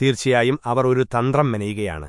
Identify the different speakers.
Speaker 1: തീർച്ചയായും അവർ ഒരു തന്ത്രം മെനയുകയാണ്